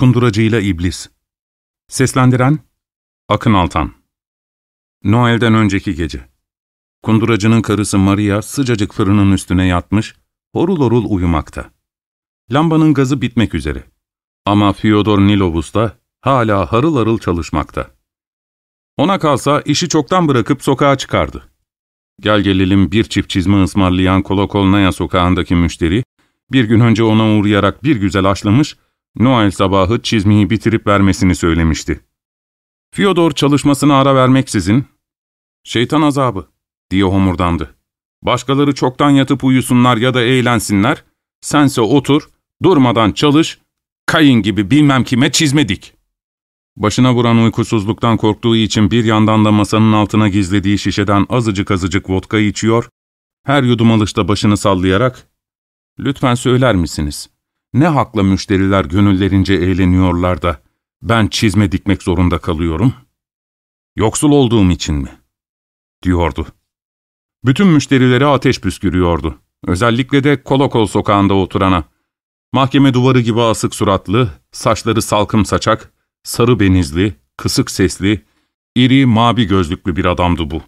Kunduracıyla İblis Seslendiren Akın Altan Noel'den önceki gece Kunduracının karısı Maria sıcacık fırının üstüne yatmış, horul horul uyumakta. Lambanın gazı bitmek üzere. Ama Fyodor Nilovus da hala harıl harıl çalışmakta. Ona kalsa işi çoktan bırakıp sokağa çıkardı. Gel gelelim bir çift çizme ısmarlayan Kolokolnaya sokağındaki müşteri, bir gün önce ona uğrayarak bir güzel aşlamış, Noel sabahı çizmeyi bitirip vermesini söylemişti. Fyodor çalışmasına ara vermeksizin, ''Şeytan azabı'' diye homurdandı. ''Başkaları çoktan yatıp uyusunlar ya da eğlensinler, sense otur, durmadan çalış, kayın gibi bilmem kime çizme dik.'' Başına vuran uykusuzluktan korktuğu için bir yandan da masanın altına gizlediği şişeden azıcık azıcık vodka içiyor, her yudum alışta başını sallayarak, ''Lütfen söyler misiniz, ne hakla müşteriler gönüllerince eğleniyorlar da ben çizme dikmek zorunda kalıyorum? Yoksul olduğum için mi?'' diyordu. Bütün müşterilere ateş püskürüyordu. Özellikle de Kolokol sokağında oturana. Mahkeme duvarı gibi asık suratlı, saçları salkım saçak, sarı benizli, kısık sesli, iri mavi gözlüklü bir adamdı bu.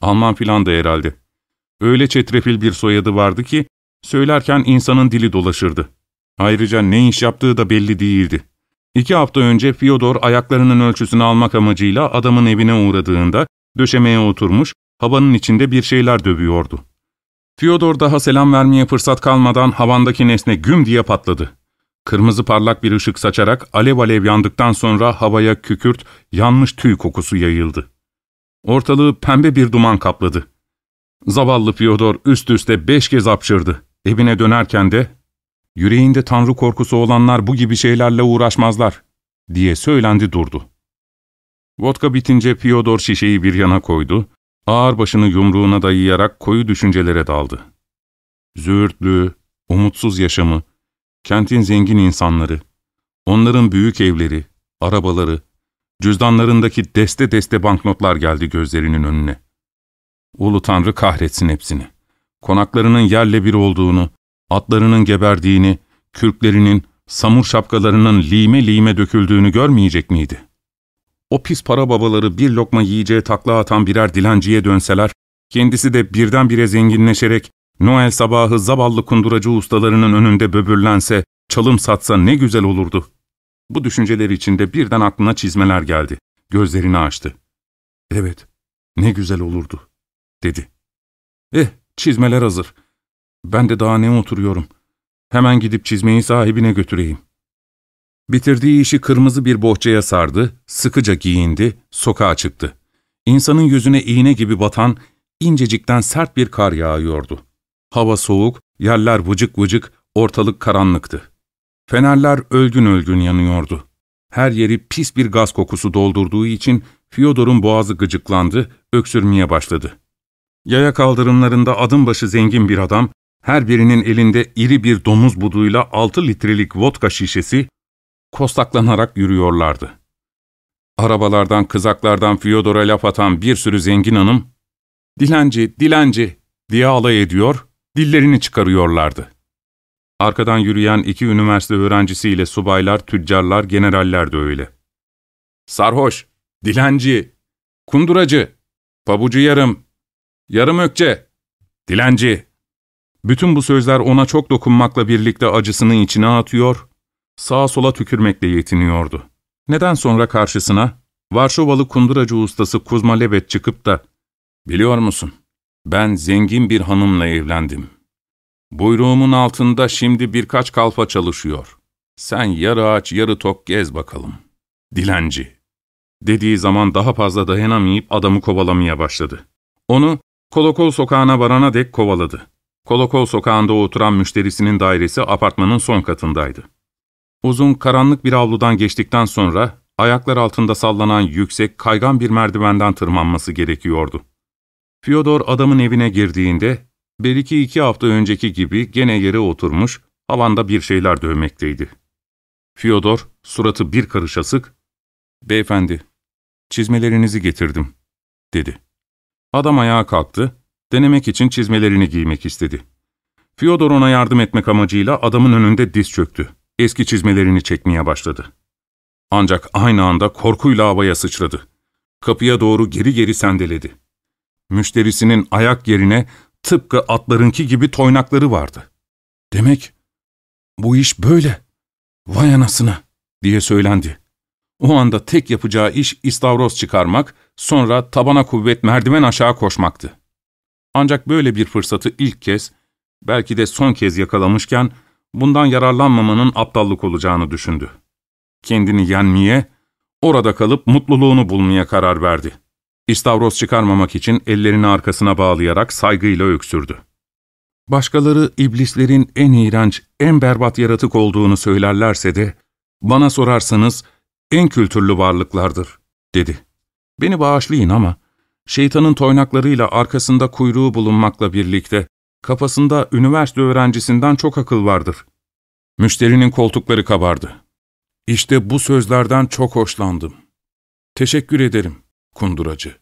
Alman filan da herhalde. Öyle çetrefil bir soyadı vardı ki, söylerken insanın dili dolaşırdı. Ayrıca ne iş yaptığı da belli değildi. İki hafta önce Fyodor ayaklarının ölçüsünü almak amacıyla adamın evine uğradığında, döşemeye oturmuş, havanın içinde bir şeyler dövüyordu. Fyodor daha selam vermeye fırsat kalmadan havandaki nesne güm diye patladı. Kırmızı parlak bir ışık saçarak alev alev yandıktan sonra havaya kükürt, yanmış tüy kokusu yayıldı. Ortalığı pembe bir duman kapladı. Zavallı Fyodor üst üste beş kez apşırdı. Evine dönerken de, ''Yüreğinde tanrı korkusu olanlar bu gibi şeylerle uğraşmazlar.'' diye söylendi durdu. Vodka bitince Fyodor şişeyi bir yana koydu, ağır başını yumruğuna dayayarak koyu düşüncelere daldı. Züğürtlüğü, umutsuz yaşamı, kentin zengin insanları, onların büyük evleri, arabaları, cüzdanlarındaki deste deste banknotlar geldi gözlerinin önüne. Ulu Tanrı kahretsin hepsini. Konaklarının yerle bir olduğunu, atlarının geberdiğini, kürklerinin, samur şapkalarının lime lime döküldüğünü görmeyecek miydi? O pis para babaları bir lokma yiyeceğe takla atan birer dilenciye dönseler, kendisi de birdenbire zenginleşerek Noel sabahı zavallı kunduracı ustalarının önünde böbürlense, çalım satsa ne güzel olurdu. Bu düşünceler içinde birden aklına çizmeler geldi. Gözlerini açtı. Evet, ne güzel olurdu, dedi. Eh, çizmeler hazır. Ben de daha ne oturuyorum. Hemen gidip çizmeyi sahibine götüreyim. Bitirdiği işi kırmızı bir bohçaya sardı, sıkıca giyindi, sokağa çıktı. İnsanın yüzüne iğne gibi batan, incecikten sert bir kar yağıyordu. Hava soğuk, yerler vıcık vıcık, ortalık karanlıktı. Fenerler ölgün ölgün yanıyordu. Her yeri pis bir gaz kokusu doldurduğu için Fyodor'un boğazı gıcıklandı, öksürmeye başladı. Yaya kaldırımlarında adım başı zengin bir adam, her birinin elinde iri bir domuz buduyla altı litrelik vodka şişesi, kostaklanarak yürüyorlardı. Arabalardan, kızaklardan Fyodor'a laf atan bir sürü zengin hanım, ''Dilenci, dilenci!'' diye alay ediyor, dillerini çıkarıyorlardı. Arkadan yürüyen iki üniversite öğrencisiyle subaylar, tüccarlar, generaller de öyle. Sarhoş, dilenci, kunduracı, pabucu yarım, yarım ökçe, dilenci. Bütün bu sözler ona çok dokunmakla birlikte acısını içine atıyor, sağa sola tükürmekle yetiniyordu. Neden sonra karşısına Varşovalı kunduracı ustası Kuzma Lebet çıkıp da ''Biliyor musun, ben zengin bir hanımla evlendim. Buyruğumun altında şimdi birkaç kalfa çalışıyor. Sen yarı aç yarı tok gez bakalım. Dilenci.'' Dediği zaman daha fazla dayanamayıp adamı kovalamaya başladı. Onu Kolokol sokağına varana dek kovaladı. Kolokol sokağında oturan müşterisinin dairesi apartmanın son katındaydı. Uzun, karanlık bir avludan geçtikten sonra ayaklar altında sallanan yüksek, kaygan bir merdivenden tırmanması gerekiyordu. Fyodor adamın evine girdiğinde, belki iki hafta önceki gibi gene yere oturmuş, havanda bir şeyler dövmekteydi. Fyodor, suratı bir karış asık, ''Beyefendi, çizmelerinizi getirdim.'' dedi. Adam ayağa kalktı, denemek için çizmelerini giymek istedi. Fyodor ona yardım etmek amacıyla adamın önünde diz çöktü. eski çizmelerini çekmeye başladı. Ancak aynı anda korkuyla havaya sıçradı. Kapıya doğru geri geri sendeledi. Müşterisinin ayak yerine tıpkı atlarınki gibi toynakları vardı. Demek bu iş böyle. Vay anasına diye söylendi. O anda tek yapacağı iş istavroz çıkarmak, sonra tabana kuvvet merdiven aşağı koşmaktı. Ancak böyle bir fırsatı ilk kez, belki de son kez yakalamışken, bundan yararlanmamanın aptallık olacağını düşündü. Kendini yenmeye, orada kalıp mutluluğunu bulmaya karar verdi. İstavroz çıkarmamak için ellerini arkasına bağlayarak saygıyla öksürdü. Başkaları iblislerin en iğrenç, en berbat yaratık olduğunu söylerlerse de, bana sorarsanız en kültürlü varlıklardır, dedi. Beni bağışlayın ama, şeytanın toynaklarıyla arkasında kuyruğu bulunmakla birlikte, kafasında üniversite öğrencisinden çok akıl vardır. Müşterinin koltukları kabardı. İşte bu sözlerden çok hoşlandım. Teşekkür ederim, kunduracı.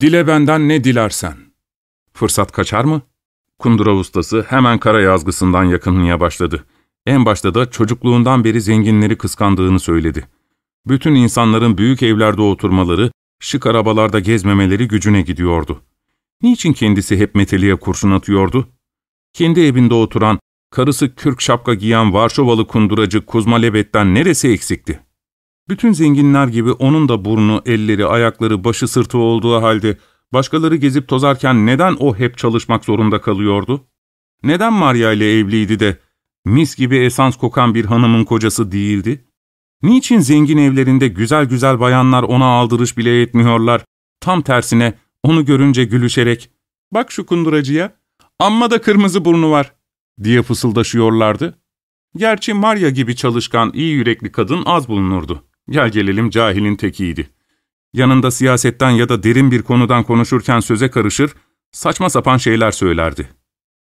Dile benden ne dilersen. Fırsat kaçar mı? Kundura ustası hemen kara yazgısından yakınmaya başladı. En başta da çocukluğundan beri zenginleri kıskandığını söyledi. Bütün insanların büyük evlerde oturmaları, şık arabalarda gezmemeleri gücüne gidiyordu. Niçin kendisi hep meteliğe kurşun atıyordu? Kendi evinde oturan, karısı kürk şapka giyen Varşovalı kunduracı Kuzma Lebet'ten neresi eksikti? Bütün zenginler gibi onun da burnu, elleri, ayakları, başı sırtı olduğu halde başkaları gezip tozarken neden o hep çalışmak zorunda kalıyordu? Neden Maria ile evliydi de mis gibi esans kokan bir hanımın kocası değildi? Niçin zengin evlerinde güzel güzel bayanlar ona aldırış bile etmiyorlar, tam tersine onu görünce gülüşerek ''Bak şu kunduracıya, amma da kırmızı burnu var.'' diye fısıldaşıyorlardı. Gerçi Maria gibi çalışkan, iyi yürekli kadın az bulunurdu. Gel gelelim cahilin tekiydi. Yanında siyasetten ya da derin bir konudan konuşurken söze karışır, saçma sapan şeyler söylerdi.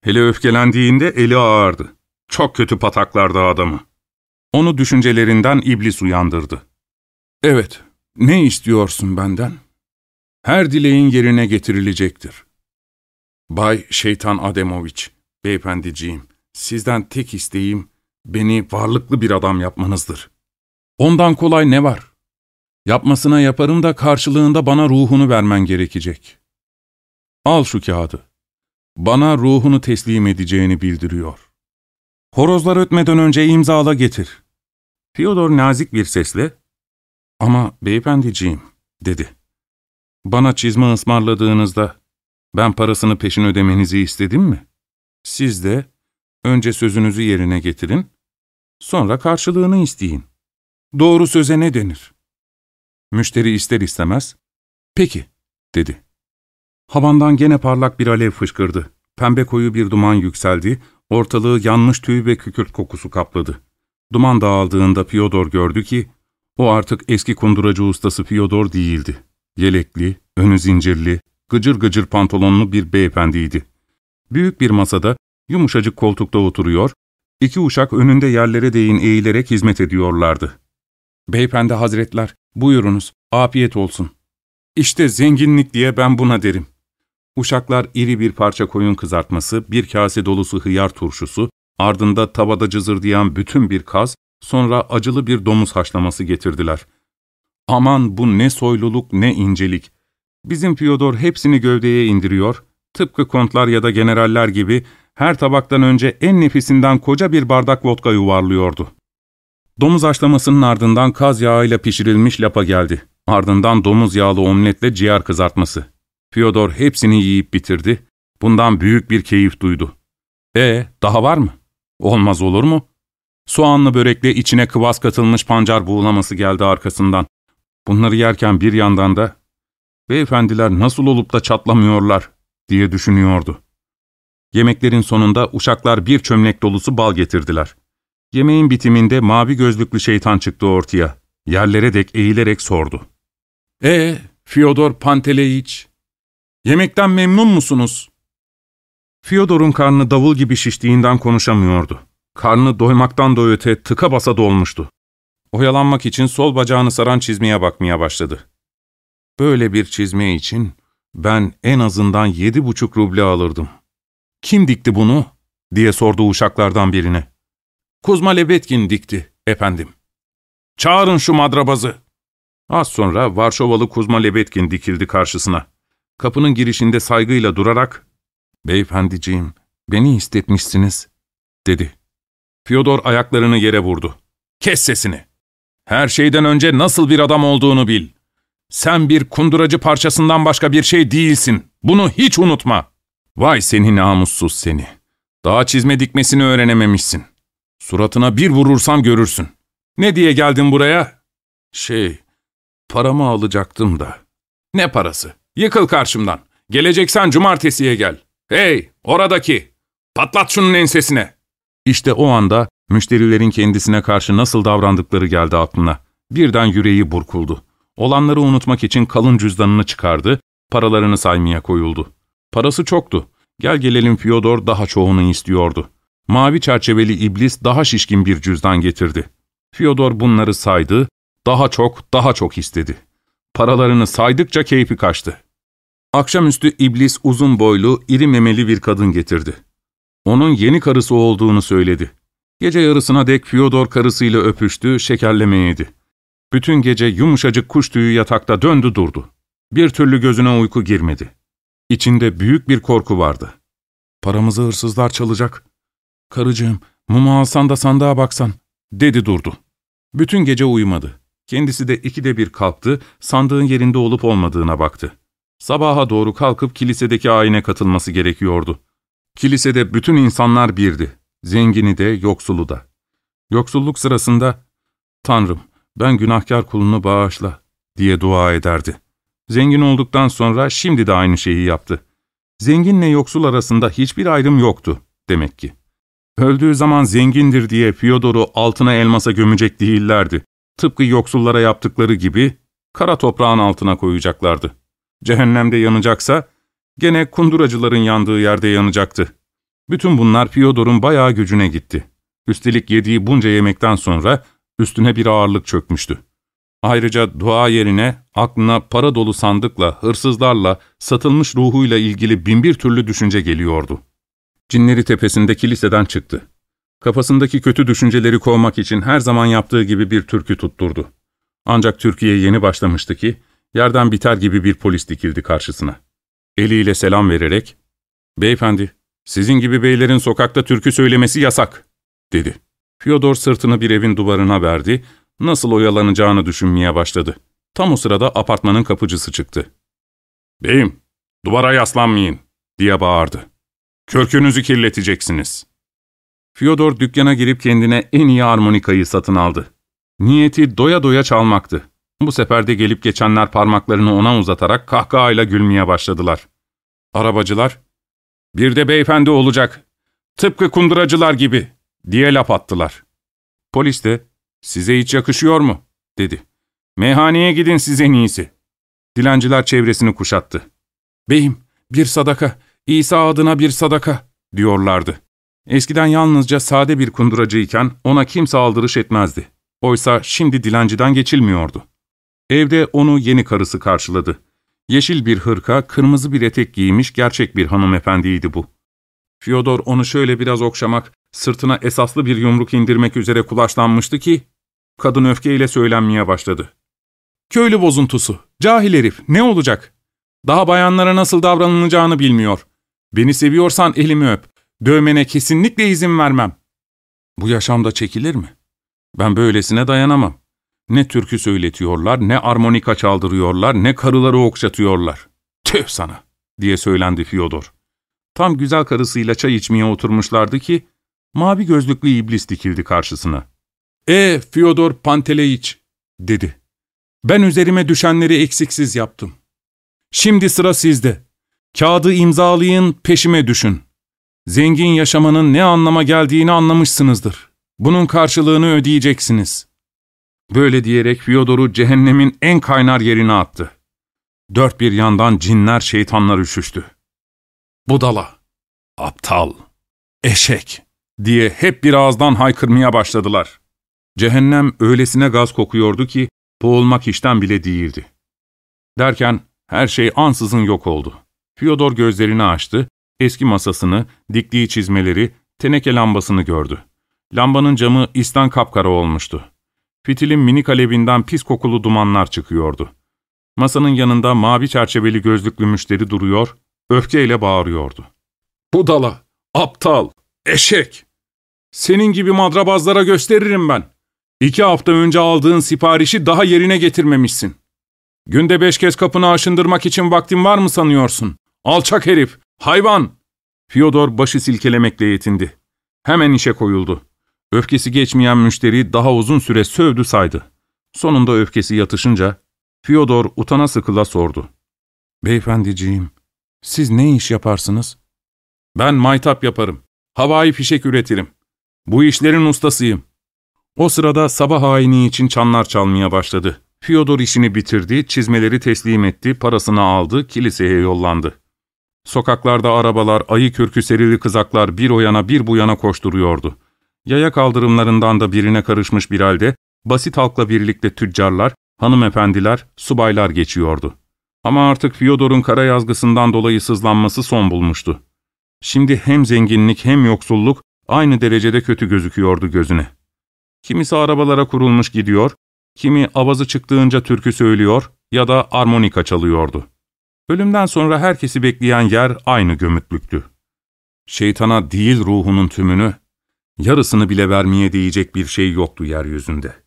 Hele öfkelendiğinde eli ağırdı. Çok kötü pataklardı adamı. Onu düşüncelerinden iblis uyandırdı. ''Evet, ne istiyorsun benden?'' ''Her dileğin yerine getirilecektir.'' ''Bay Şeytan Ademoviç, beyefendiciğim, sizden tek isteğim beni varlıklı bir adam yapmanızdır. Ondan kolay ne var? Yapmasına yaparım da karşılığında bana ruhunu vermen gerekecek. Al şu kağıdı. Bana ruhunu teslim edeceğini bildiriyor. Horozlar ötmeden önce imzala getir. Fyodor nazik bir sesle, ''Ama beyefendiciğim'' dedi. ''Bana çizme ısmarladığınızda ben parasını peşin ödemenizi istedim mi? Siz de önce sözünüzü yerine getirin, sonra karşılığını isteyin. Doğru söze ne denir?'' Müşteri ister istemez, ''Peki'' dedi. Havandan gene parlak bir alev fışkırdı. Pembe koyu bir duman yükseldi, ortalığı yanmış tüy ve kükürt kokusu kapladı. Duman dağıldığında Fyodor gördü ki, o artık eski kunduracı ustası Fyodor değildi. Yelekli, önü zincirli, gıcır gıcır pantolonlu bir beyefendiydi. Büyük bir masada, yumuşacık koltukta oturuyor, iki uşak önünde yerlere değin eğilerek hizmet ediyorlardı. ''Beyefendi hazretler, buyurunuz, afiyet olsun.'' İşte zenginlik diye ben buna derim. Uşaklar iri bir parça koyun kızartması, bir kase dolusu hıyar turşusu, ardında tavada cızırdayan bütün bir kaz, sonra acılı bir domuz haşlaması getirdiler. Aman bu ne soyluluk ne incelik. Bizim Fyodor hepsini gövdeye indiriyor, tıpkı kontlar ya da generaller gibi her tabaktan önce en nefisinden koca bir bardak vodka yuvarlıyordu. Domuz haşlamasının ardından kaz yağıyla pişirilmiş lapa geldi. Ardından domuz yağlı omletle ciğer kızartması. Fyodor hepsini yiyip bitirdi. Bundan büyük bir keyif duydu. E daha var mı? Olmaz olur mu? Soğanlı börekle içine kıvas katılmış pancar buğulaması geldi arkasından. Bunları yerken bir yandan da ''Beyefendiler nasıl olup da çatlamıyorlar?'' diye düşünüyordu. Yemeklerin sonunda uşaklar bir çömlek dolusu bal getirdiler. Yemeğin bitiminde mavi gözlüklü şeytan çıktı ortaya. Yerlere dek eğilerek sordu. ''E, Fyodor Panteleyiç, yemekten memnun musunuz?'' Fyodor'un karnı davul gibi şiştiğinden konuşamıyordu. Karnı doymaktan da öte tıka basa dolmuştu. Oyalanmak için sol bacağını saran çizmeye bakmaya başladı. Böyle bir çizme için ben en azından yedi buçuk ruble alırdım. ''Kim dikti bunu?'' diye sordu uşaklardan birine. Kuzma Lebetkin dikti, efendim. Çağırın şu madrabazı. Az sonra Varşovalı Kuzma Lebetkin dikildi karşısına. Kapının girişinde saygıyla durarak, ''Beyefendiciğim, beni istetmişsiniz.'' dedi. Fyodor ayaklarını yere vurdu. ''Kes sesini! Her şeyden önce nasıl bir adam olduğunu bil. Sen bir kunduracı parçasından başka bir şey değilsin. Bunu hiç unutma. Vay seni namussuz seni. Daha çizme dikmesini öğrenememişsin. Suratına bir vurursam görürsün. Ne diye geldin buraya? Şey, paramı alacaktım da. Ne parası? Yıkıl karşımdan. Geleceksen cumartesiye gel. Hey, oradaki! Patlat şunun ensesine. İşte o anda müşterilerin kendisine karşı nasıl davrandıkları geldi aklına. Birden yüreği burkuldu. Olanları unutmak için kalın cüzdanını çıkardı, paralarını saymaya koyuldu. Parası çoktu. Gel gelelim Fyodor daha çoğunu istiyordu. Mavi çerçeveli iblis daha şişkin bir cüzdan getirdi. Fyodor bunları saydı, daha çok, daha çok istedi. Paralarını saydıkça keyfi kaçtı. Akşamüstü iblis uzun boylu, iri memeli bir kadın getirdi. Onun yeni karısı olduğunu söyledi. Gece yarısına dek Fyodor karısıyla öpüştü, şekerleme yedi. Bütün gece yumuşacık kuş tüyü yatakta döndü durdu. Bir türlü gözüne uyku girmedi. İçinde büyük bir korku vardı. Paramızı hırsızlar çalacak. Karıcığım, mumu alsan da sandığa baksan, dedi durdu. Bütün gece uyumadı. Kendisi de ikide bir kalktı, sandığın yerinde olup olmadığına baktı. Sabaha doğru kalkıp kilisedeki ayine katılması gerekiyordu. Kilisede bütün insanlar birdi. Zengini de, yoksulu da. Yoksulluk sırasında, ''Tanrım, ben günahkar kulunu bağışla.'' diye dua ederdi. Zengin olduktan sonra şimdi de aynı şeyi yaptı. Zenginle yoksul arasında hiçbir ayrım yoktu, demek ki. Öldüğü zaman zengindir diye Fyodor'u altına elmasa gömecek değillerdi. Tıpkı yoksullara yaptıkları gibi kara toprağın altına koyacaklardı. Cehennemde yanacaksa gene kunduracıların yandığı yerde yanacaktı. Bütün bunlar Fyodor'un bayağı gücüne gitti. Üstelik yediği bunca yemekten sonra üstüne bir ağırlık çökmüştü. Ayrıca dua yerine aklına para dolu sandıkla, hırsızlarla, satılmış ruhuyla ilgili binbir türlü düşünce geliyordu. Cinleri tepesinde kiliseden çıktı. Kafasındaki kötü düşünceleri kovmak için her zaman yaptığı gibi bir türkü tutturdu. Ancak Türkiye yeni başlamıştı ki, yerden biter gibi bir polis dikildi karşısına. Eliyle selam vererek, ''Beyefendi, sizin gibi beylerin sokakta türkü söylemesi yasak.'' dedi. Fyodor sırtını bir evin duvarına verdi, nasıl oyalanacağını düşünmeye başladı. Tam o sırada apartmanın kapıcısı çıktı. ''Beyim, duvara yaslanmayın.'' diye bağırdı. ''Körkünüzü kirleteceksiniz.'' Fyodor dükkana girip kendine en iyi armonikayı satın aldı. Niyeti doya doya çalmaktı. Bu sefer de gelip geçenler parmaklarını ona uzatarak kahkahayla gülmeye başladılar. Arabacılar, ''Bir de beyefendi olacak, tıpkı kunduracılar gibi.'' diye laf attılar. Polis de, ''Size hiç yakışıyor mu?'' dedi. ''Meyhaneye gidin siz en iyisi.'' Dilenciler çevresini kuşattı. ''Beyim, bir sadaka, İsa adına bir sadaka.'' diyorlardı. Eskiden yalnızca sade bir kunduracıyken ona kimse aldırış etmezdi. Oysa şimdi dilenciden geçilmiyordu. Evde onu yeni karısı karşıladı. Yeşil bir hırka, kırmızı bir etek giymiş gerçek bir hanımefendiydi bu. Fyodor onu şöyle biraz okşamak, sırtına esaslı bir yumruk indirmek üzere kulaşlanmıştı ki, kadın öfkeyle söylenmeye başladı. Köylü bozuntusu, cahil herif, ne olacak? Daha bayanlara nasıl davranılacağını bilmiyor. Beni seviyorsan elimi öp, dövmene kesinlikle izin vermem. Bu yaşamda çekilir mi? Ben böylesine dayanamam. Ne türkü söyletiyorlar, ne armonika çaldırıyorlar, ne karıları okşatıyorlar. Tüh sana, diye söylendi Fyodor. Tam güzel karısıyla çay içmeye oturmuşlardı ki, mavi gözlüklü iblis dikildi karşısına. ''E Fyodor Panteleyiç'' dedi. ''Ben üzerime düşenleri eksiksiz yaptım. Şimdi sıra sizde. Kağıdı imzalayın, peşime düşün. Zengin yaşamanın ne anlama geldiğini anlamışsınızdır. Bunun karşılığını ödeyeceksiniz.'' Böyle diyerek Fyodor'u cehennemin en kaynar yerine attı. Dört bir yandan cinler şeytanlar üşüştü. Budala, aptal, eşek diye hep bir ağızdan haykırmaya başladılar. Cehennem öylesine gaz kokuyordu ki boğulmak işten bile değildi. Derken her şey ansızın yok oldu. Fyodor gözlerini açtı, eski masasını, diktiği çizmeleri, teneke lambasını gördü. Lambanın camı istan kapkara olmuştu. Fitilin minik alevinden pis kokulu dumanlar çıkıyordu. Masanın yanında mavi çerçeveli gözlüklü müşteri duruyor, öfkeyle bağırıyordu. Budala, aptal, eşek! Senin gibi madrabazlara gösteririm ben. İki hafta önce aldığın siparişi daha yerine getirmemişsin. Günde beş kez kapını aşındırmak için vaktin var mı sanıyorsun? Alçak herif, hayvan! Fyodor başı silkelemekle yetindi. Hemen işe koyuldu. Öfkesi geçmeyen müşteri daha uzun süre sövdü saydı. Sonunda öfkesi yatışınca Fyodor utana sıkıla sordu. Beyefendiciğim, siz ne iş yaparsınız? Ben maytap yaparım. Havai fişek üretirim. Bu işlerin ustasıyım. O sırada sabah ayini için çanlar çalmaya başladı. Fyodor işini bitirdi, çizmeleri teslim etti, parasını aldı, kiliseye yollandı. Sokaklarda arabalar, ayı kürkü serili kızaklar bir o yana bir bu yana koşturuyordu. Yaya kaldırımlarından da birine karışmış bir halde, basit halkla birlikte tüccarlar, hanımefendiler, subaylar geçiyordu. Ama artık Fyodor'un kara yazgısından dolayı sızlanması son bulmuştu. Şimdi hem zenginlik hem yoksulluk aynı derecede kötü gözüküyordu gözüne. Kimisi arabalara kurulmuş gidiyor, kimi avazı çıktığınca türkü söylüyor ya da armonika çalıyordu. Ölümden sonra herkesi bekleyen yer aynı gömütlüktü. Şeytana değil ruhunun tümünü, yarısını bile vermeye değecek bir şey yoktu yeryüzünde.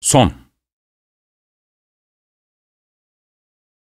Son